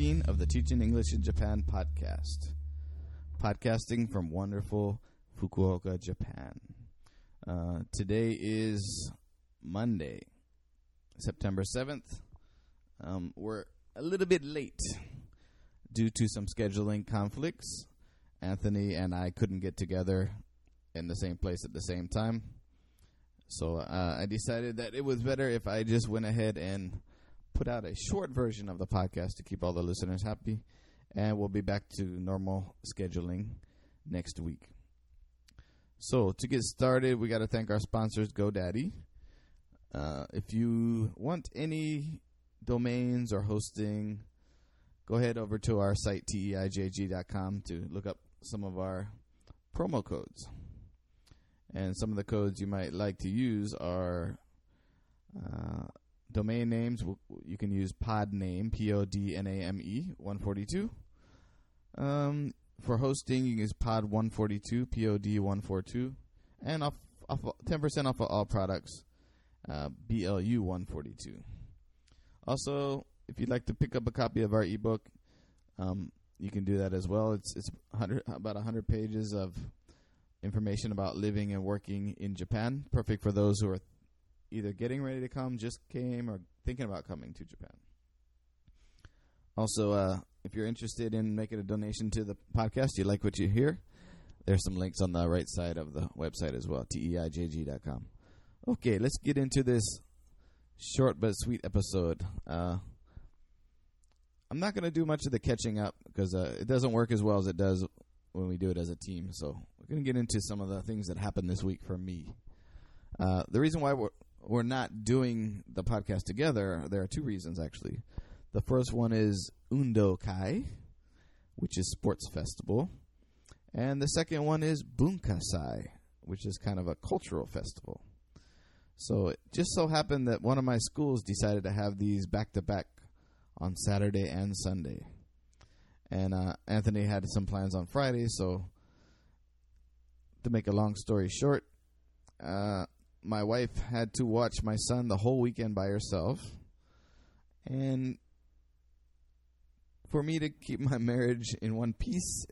15 of the Teaching English in Japan podcast. Podcasting from wonderful Fukuoka, Japan. Uh, today is Monday, September 7th. Um, we're a little bit late due to some scheduling conflicts. Anthony and I couldn't get together in the same place at the same time. So uh, I decided that it was better if I just went ahead and put out a short version of the podcast to keep all the listeners happy. And we'll be back to normal scheduling next week. So to get started, we got to thank our sponsors, GoDaddy. Uh, if you want any domains or hosting, go ahead over to our site, teijg.com, to look up some of our promo codes. And some of the codes you might like to use are uh, domain names. You can use podname, P O D N A M E, 142. Um, for hosting, you can use pod 142, P O D 142. And off, off 10% off of all products, uh, BLU 142. Also, if you'd like to pick up a copy of our ebook, um, you can do that as well. It's it's 100, about 100 pages of information about living and working in Japan. Perfect for those who are either getting ready to come, just came, or thinking about coming to Japan. Also, uh, if you're interested in making a donation to the podcast, you like what you hear, there's some links on the right side of the website as well, teijg.com. Okay, let's get into this short but sweet episode. Uh, I'm not going to do much of the catching up because uh, it doesn't work as well as it does when we do it as a team. So we're going to get into some of the things that happened this week for me. Uh, the reason why we're not doing the podcast together, there are two reasons actually. The first one is Undo Kai, which is sports festival, and the second one is Bunkasai, which is kind of a cultural festival. So it just so happened that one of my schools decided to have these back to back on Saturday and Sunday. And uh, Anthony had some plans on Friday, so to make a long story short, uh, my wife had to watch my son the whole weekend by herself. And for me to keep my marriage in one piece,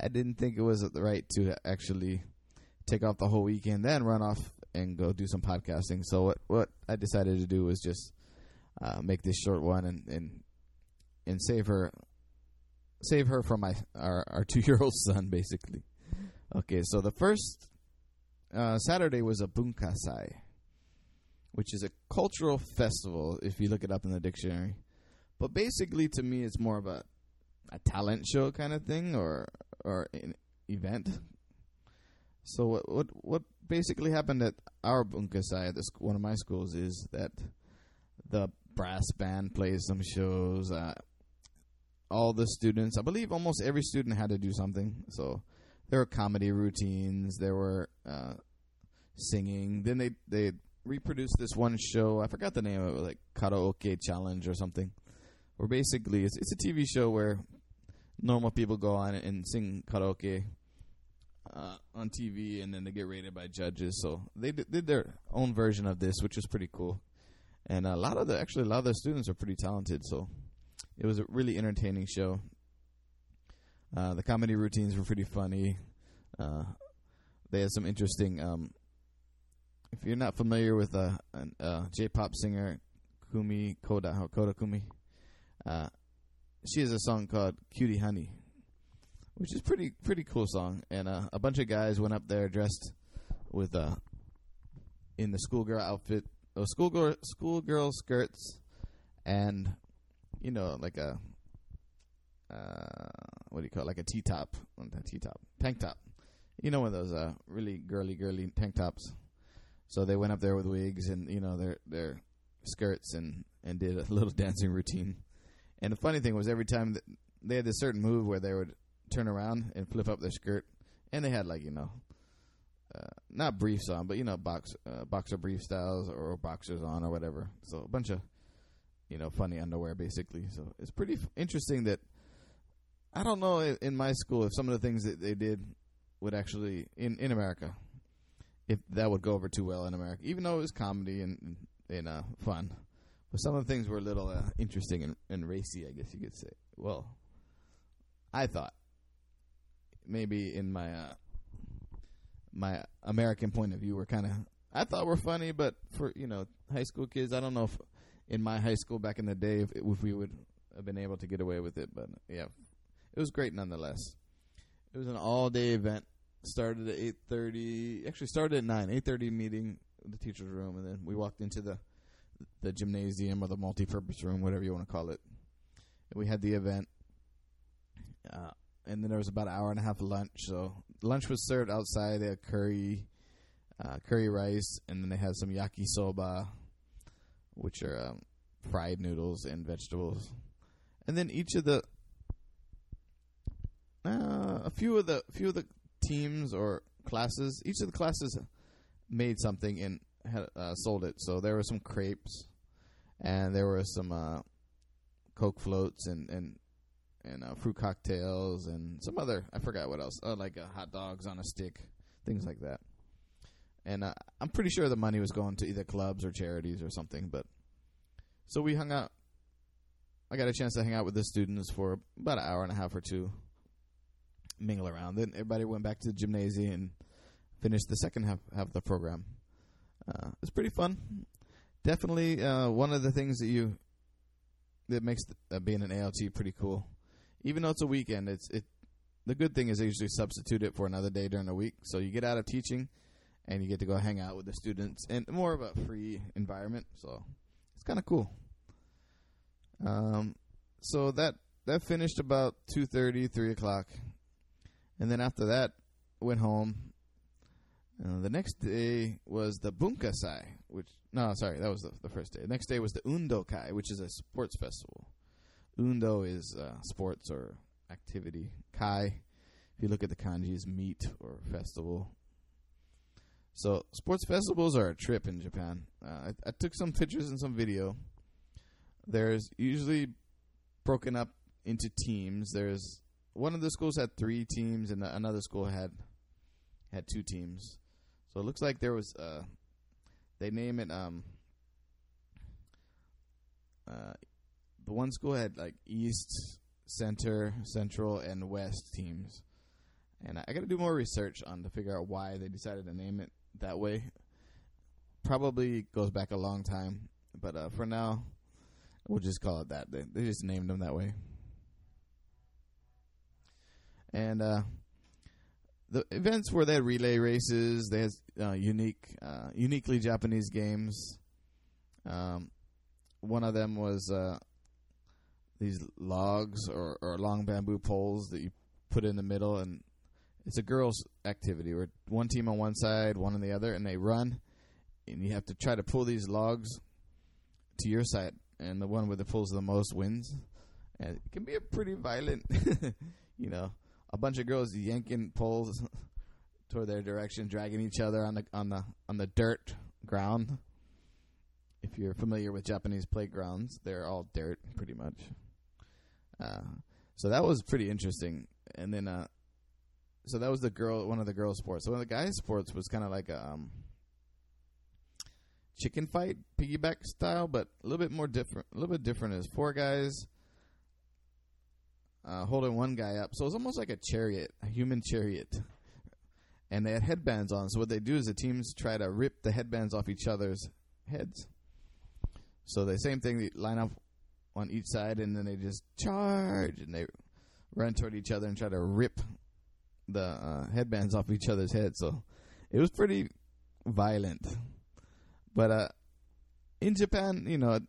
I didn't think it was the right to actually take off the whole weekend, then run off and go do some podcasting. So what what I decided to do was just uh, make this short one and and and save her save her from my our our two year old son basically. Okay, so the first uh, Saturday was a bunkasai, which is a cultural festival. If you look it up in the dictionary, but basically to me it's more of a a talent show kind of thing or or an event. So what what what basically happened at our bunkasai at this one of my schools is that the brass band plays some shows. Uh, all the students, I believe, almost every student had to do something. So there were comedy routines. There were uh, singing. Then they they reproduced this one show. I forgot the name of it, like karaoke challenge or something. Where basically it's it's a TV show where normal people go on and sing karaoke uh, on TV, and then they get rated by judges. So they did their own version of this, which was pretty cool. And a lot of the actually a lot of the students are pretty talented. So it was a really entertaining show. Uh, the comedy routines were pretty funny. Uh, they had some interesting. Um, if you're not familiar with a uh, uh, J-pop singer Kumi Koda Koda Kumi, uh, she has a song called "Cutie Honey," which is pretty pretty cool song. And uh, a bunch of guys went up there dressed with uh, in the schoolgirl outfit, oh, schoolgirl schoolgirl skirts, and you know like a uh, what do you call it? like a T top, not T top, tank top. You know one of those uh, really girly girly tank tops. So they went up there with wigs and you know their their skirts and and did a little dancing routine. And the funny thing was every time they had this certain move where they would turn around and flip up their skirt, and they had like you know, uh, not briefs on, but you know box uh, boxer brief styles or boxers on or whatever. So a bunch of you know funny underwear basically. So it's pretty f- interesting that I don't know in my school if some of the things that they did would actually in in America if that would go over too well in America, even though it was comedy and and, uh, fun. But some of the things were a little uh, interesting and, and racy, I guess you could say, well, I thought maybe in my uh, my American point of view, were kind of I thought were funny, but for you know high school kids, I don't know if in my high school back in the day if, if we would have been able to get away with it, but yeah, it was great nonetheless. It was an all day event. Started at eight thirty. Actually, started at nine. Eight thirty meeting the teacher's room, and then we walked into the the gymnasium or the multi-purpose room, whatever you want to call it. And we had the event, uh, and then there was about an hour and a half of lunch. So lunch was served outside. They had curry, uh, curry rice, and then they had some yakisoba, which are um, fried noodles and vegetables. And then each of the uh, a few of the few of the teams or classes, each of the classes made something and had uh, sold it. So there were some crepes, and there were some uh, Coke floats and and and uh, fruit cocktails and some other I forgot what else, uh, like uh, hot dogs on a stick, things like that. And uh, I'm pretty sure the money was going to either clubs or charities or something. But so we hung out. I got a chance to hang out with the students for about an hour and a half or two mingle around. Then everybody went back to the gymnasium and finished the second half, half of the program. Uh, it's pretty fun. Definitely uh, one of the things that you that makes the, uh, being an ALT pretty cool. Even though it's a weekend, it's it. The good thing is they usually substitute it for another day during the week, so you get out of teaching and you get to go hang out with the students and more of a free environment. So it's kind of cool. Um, so that that finished about two thirty, three o'clock. And then after that, went home. Uh, the next day was the Bunkasai, which no, sorry, that was the, the first day. The next day was the Undo Kai, which is a sports festival. Undo is uh, sports or activity. Kai, if you look at the kanji, is meet or festival. So sports festivals are a trip in Japan. Uh, I, I took some pictures and some video. There's usually broken up into teams. There's one of the schools had three teams, and another school had had two teams. So it looks like there was uh, they name it um uh the one school had like east, center, central, and west teams. And I, I got to do more research on to figure out why they decided to name it that way. Probably goes back a long time, but uh, for now, we'll just call it that. They, they just named them that way and uh, the events where they had relay races, they had uh, unique, uh, uniquely Japanese games. Um, one of them was uh, these logs or, or long bamboo poles that you put in the middle, and it's a girls' activity where one team on one side, one on the other, and they run, and you have to try to pull these logs to your side, and the one with the pulls the most wins. And it can be a pretty violent, you know, a bunch of girls yanking poles toward their direction, dragging each other on the on the on the dirt ground. If you're familiar with Japanese playgrounds, they're all dirt pretty much. Uh, so that was pretty interesting. And then, uh, so that was the girl, one of the girl sports. So one of the guys' sports was kind of like a um, chicken fight, piggyback style, but a little bit more different. A little bit different. Is four guys uh, holding one guy up. So it was almost like a chariot, a human chariot. And they had headbands on. So what they do is the teams try to rip the headbands off each other's heads. So the same thing, they line up on each side, and then they just charge and they run toward each other and try to rip the uh, headbands off each other's heads. So it was pretty violent. But uh, in Japan, you know,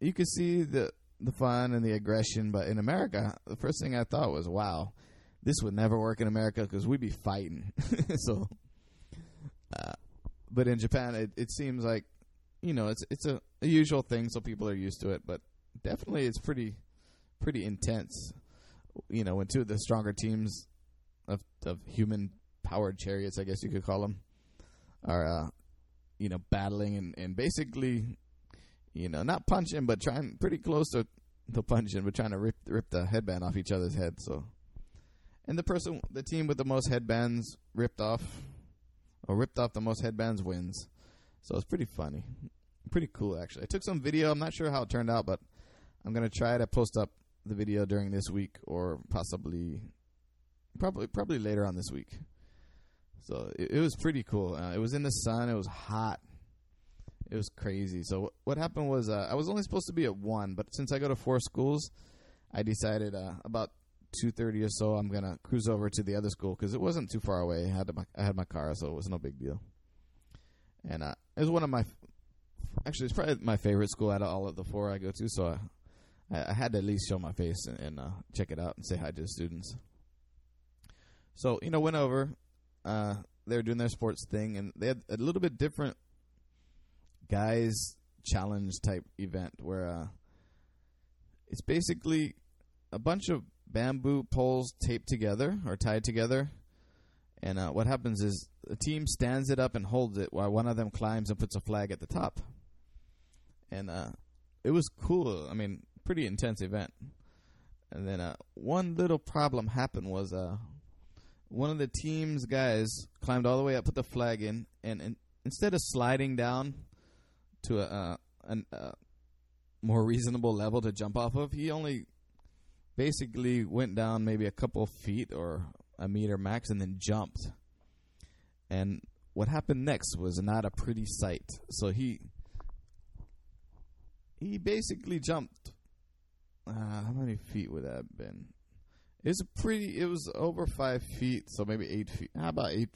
you could see the the fun and the aggression. But in America, the first thing I thought was, wow, this would never work in America because we'd be fighting. so, uh, but in Japan, it, it seems like, you know, it's it's a, a usual thing, so people are used to it. But definitely, it's pretty pretty intense. You know, when two of the stronger teams of of human powered chariots, I guess you could call them, are uh, you know battling and and basically you know, not punching, but trying pretty close to to punching, but trying to rip rip the headband off each other's head. So, and the person, the team with the most headbands ripped off, or ripped off the most headbands wins. So it's pretty funny, pretty cool actually. I took some video. I'm not sure how it turned out, but I'm gonna try to post up the video during this week or possibly probably probably later on this week. So it, it was pretty cool. Uh, it was in the sun. It was hot. It was crazy. So what happened was uh, I was only supposed to be at one, but since I go to four schools, I decided uh, about two thirty or so I'm gonna cruise over to the other school because it wasn't too far away. I had my I had my car, so it was no big deal. And uh, it was one of my actually it's probably my favorite school out of all of the four I go to. So I, I had to at least show my face and, and uh, check it out and say hi to the students. So you know, went over. Uh, they were doing their sports thing, and they had a little bit different guys challenge type event where uh, it's basically a bunch of bamboo poles taped together or tied together. And uh, what happens is the team stands it up and holds it while one of them climbs and puts a flag at the top. And uh, it was cool. I mean, pretty intense event. And then uh, one little problem happened was uh, one of the team's guys climbed all the way up, put the flag in, and, and instead of sliding down to a, a uh, more reasonable level to jump off of, he only basically went down maybe a couple feet or a meter max and then jumped. And what happened next was not a pretty sight. So he he basically jumped. Uh, how many feet would that have been? It's a pretty. It was over five feet, so maybe eight feet. How about eight?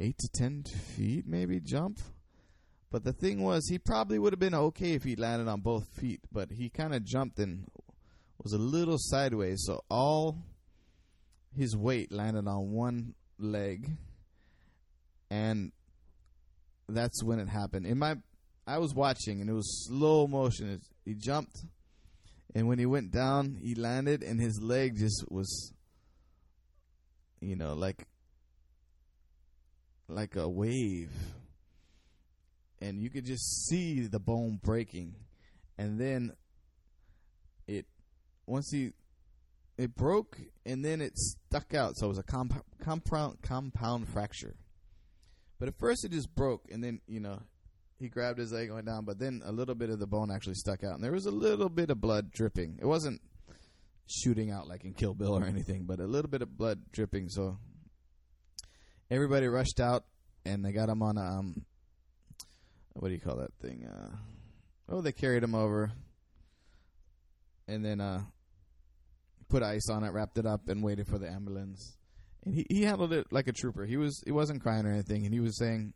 Eight to ten feet, maybe jump. But the thing was, he probably would have been okay if he landed on both feet. But he kind of jumped and was a little sideways, so all his weight landed on one leg, and that's when it happened. In my, I was watching, and it was slow motion. He jumped, and when he went down, he landed, and his leg just was, you know, like like a wave, and you could just see the bone breaking, and then it once he it broke and then it stuck out, so it was a comp- compound compound fracture. But at first it just broke, and then you know he grabbed his leg going down, but then a little bit of the bone actually stuck out, and there was a little bit of blood dripping. It wasn't shooting out like in Kill Bill or anything, but a little bit of blood dripping. So everybody rushed out, and they got him on a, um, what do you call that thing? Uh, oh, they carried him over, and then uh, put ice on it, wrapped it up, and waited for the ambulance. And he, he handled it like a trooper. He was he wasn't crying or anything, and he was saying,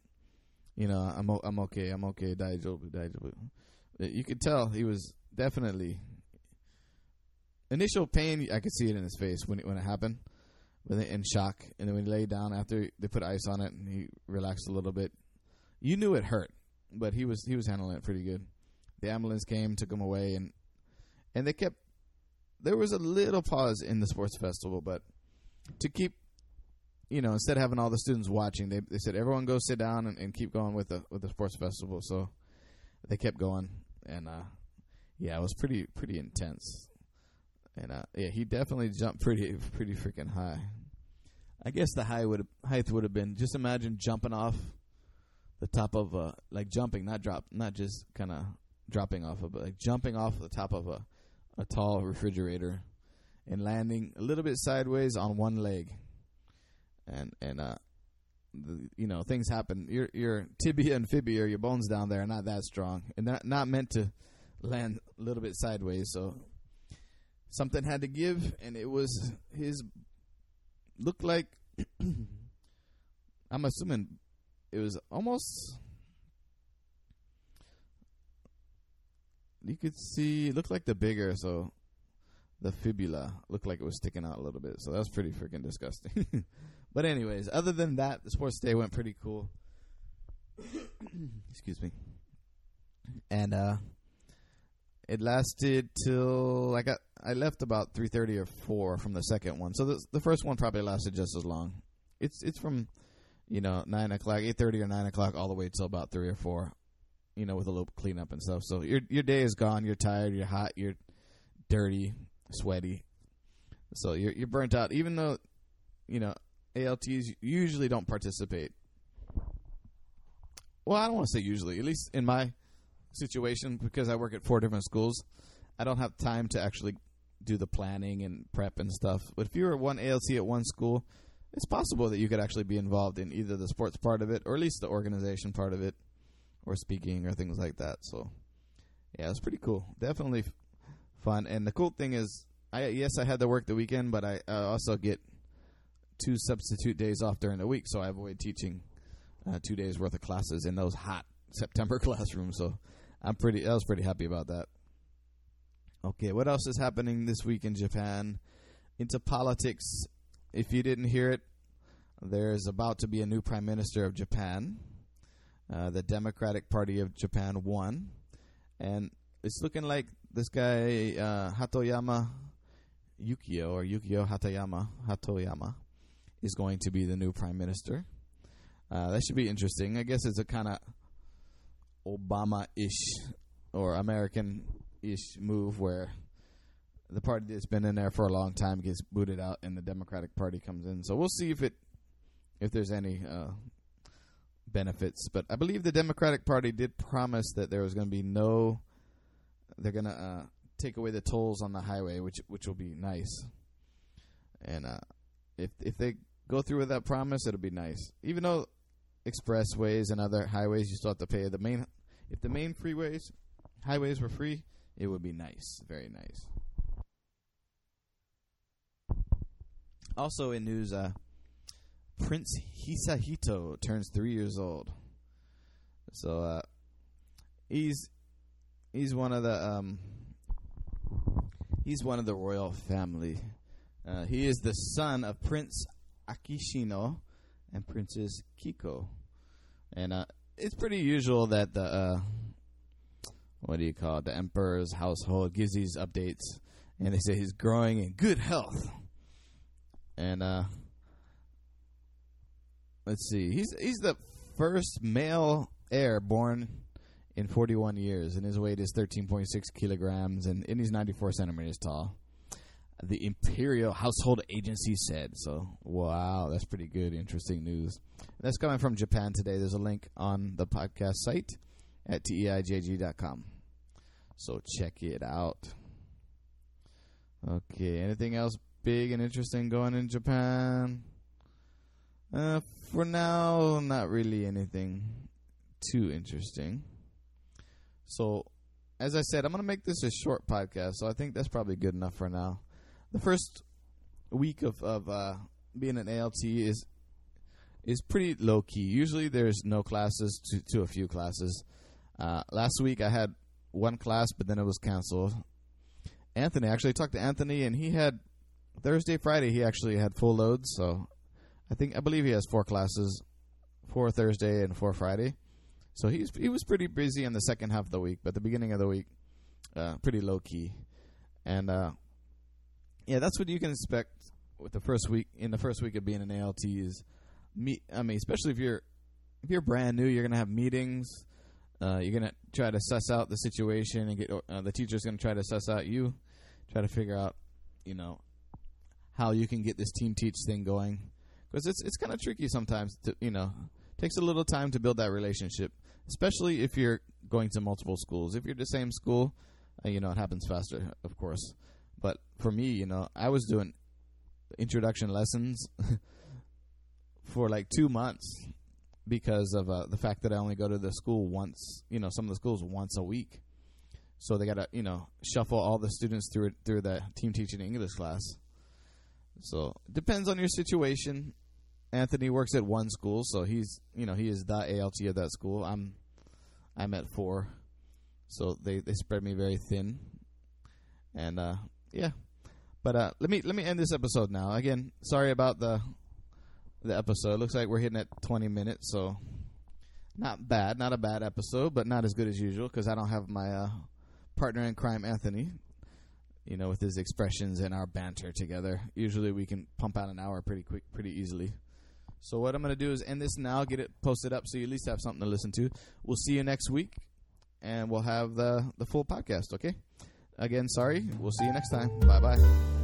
you know, I'm o- I'm okay, I'm okay, daijoubu, daijoubu. You could tell he was definitely initial pain. I could see it in his face when it, when it happened, in shock. And then when he laid down after they put ice on it and he relaxed a little bit, you knew it hurt, but he was he was handling it pretty good. The ambulance came, took him away, and and they kept. There was a little pause in the sports festival, but to keep, you know, instead of having all the students watching, they they said everyone go sit down and, and keep going with the with the sports festival. So they kept going, and uh, yeah, it was pretty pretty intense. And uh, yeah, he definitely jumped pretty pretty freaking high. I guess the high would height would have been just imagine jumping off the top of a like jumping, not drop, not just kind of dropping off of, but like jumping off the top of a a tall refrigerator and landing a little bit sideways on one leg. And and uh the, you know, things happen. Your your tibia and fibia, your bones down there are not that strong and not not meant to land a little bit sideways, so something had to give and it was his looked like I'm assuming it was almost you could see it looked like the bigger so the fibula looked like it was sticking out a little bit so that was pretty freaking disgusting but anyways other than that the sports day went pretty cool excuse me and uh it lasted till I got I left about three thirty or four from the second one. So the the first one probably lasted just as long. It's it's from you know nine o'clock, eight thirty or nine o'clock, all the way till about three or four. You know, with a little cleanup and stuff. So your your day is gone. You're tired. You're hot. You're dirty, sweaty. So you're you're burnt out. Even though you know ALTs usually don't participate. Well, I don't want to say usually. At least in my situation because I work at four different schools. I don't have time to actually do the planning and prep and stuff. But if you were one ALT at one school, it's possible that you could actually be involved in either the sports part of it or at least the organization part of it or speaking or things like that. So, yeah, it's pretty cool. Definitely fun. And the cool thing is, I yes, I had to work the weekend, but I uh, also get two substitute days off during the week, so I avoid teaching uh, two days worth of classes in those hot September classrooms. So, I'm pretty. I was pretty happy about that. Okay, what else is happening this week in Japan? Into politics. If you didn't hear it, there's about to be a new prime minister of Japan. Uh, the Democratic Party of Japan won, and it's looking like this guy uh, Hatoyama Yukio or Yukio Hatoyama Hatoyama is going to be the new prime minister. Uh, that should be interesting. I guess it's a kind of Obama-ish or American-ish move where the party that's been in there for a long time gets booted out and the Democratic Party comes in. So we'll see if it if there's any uh, benefits. But I believe the Democratic Party did promise that there was going to be no. They're going to uh, take away the tolls on the highway, which which will be nice. And uh, if if they go through with that promise, it'll be nice. Even though expressways and other highways you still have to pay the main. If the main freeways, highways were free, it would be nice, very nice. Also in news, uh, Prince Hisahito turns three years old. So uh, he's he's one of the um, he's one of the royal family. Uh, he is the son of Prince Akishino and Princess Kiko, and uh, it's pretty usual that the uh, what do you call it? The emperor's household gives these updates, and they say he's growing in good health, and uh, let's see. He's he's the first male heir born in 41 years, and his weight is 13.6 kilograms, and, and he's 94 centimeters tall. The Imperial Household Agency said so. Wow, that's pretty good. Interesting news. That's coming from Japan today. There's a link on the podcast site at teijg.com. So check it out. Okay, anything else big and interesting going in Japan? Uh, for now, not really anything too interesting. So, as I said, I'm going to make this a short podcast, so I think that's probably good enough for now. The first week of of uh, being an ALT is is pretty low key. Usually, there's no classes to to a few classes. Uh, last week, I had one class, but then it was canceled. Anthony actually I talked to Anthony, and he had Thursday, Friday. He actually had full loads, so I think I believe he has four classes, four Thursday and four Friday. So he's he was pretty busy in the second half of the week, but the beginning of the week, uh, pretty low key, and uh, yeah, that's what you can expect with the first week in the first week of being an ALT is meet. I mean, especially if you're if you're brand new, you're gonna have meetings. Uh, you're gonna try to suss out the situation and get uh, the teacher's gonna try to suss out you, try to figure out, you know, how you can get this team teach thing going. Because it's it's kind of tricky sometimes to you know takes a little time to build that relationship especially if you're going to multiple schools. If you're the same school uh, you know it happens faster of course. But for me you know i was doing introduction lessons for like two months because of uh, the fact that i only go to the school once you know some of the schools once a week. So they gotta you know shuffle all the students through it through the team teaching english class so depends on your situation Anthony works at one school, so he's you know he is the ALT of that school. I'm I'm at four, so they they spread me very thin, and uh, yeah. But uh, let me let me end this episode now. Again, sorry about the the episode. Looks like we're hitting at 20 minutes, so not bad, not a bad episode, but not as good as usual because I don't have my uh, partner in crime, Anthony. You know, with his expressions and our banter together. Usually, we can pump out an hour pretty quick, pretty easily. So what I'm going to do is end this now, get it posted up, so you at least have something to listen to. We'll see you next week, and we'll have the the full podcast. Okay. Again, sorry. We'll see you next time. Bye bye.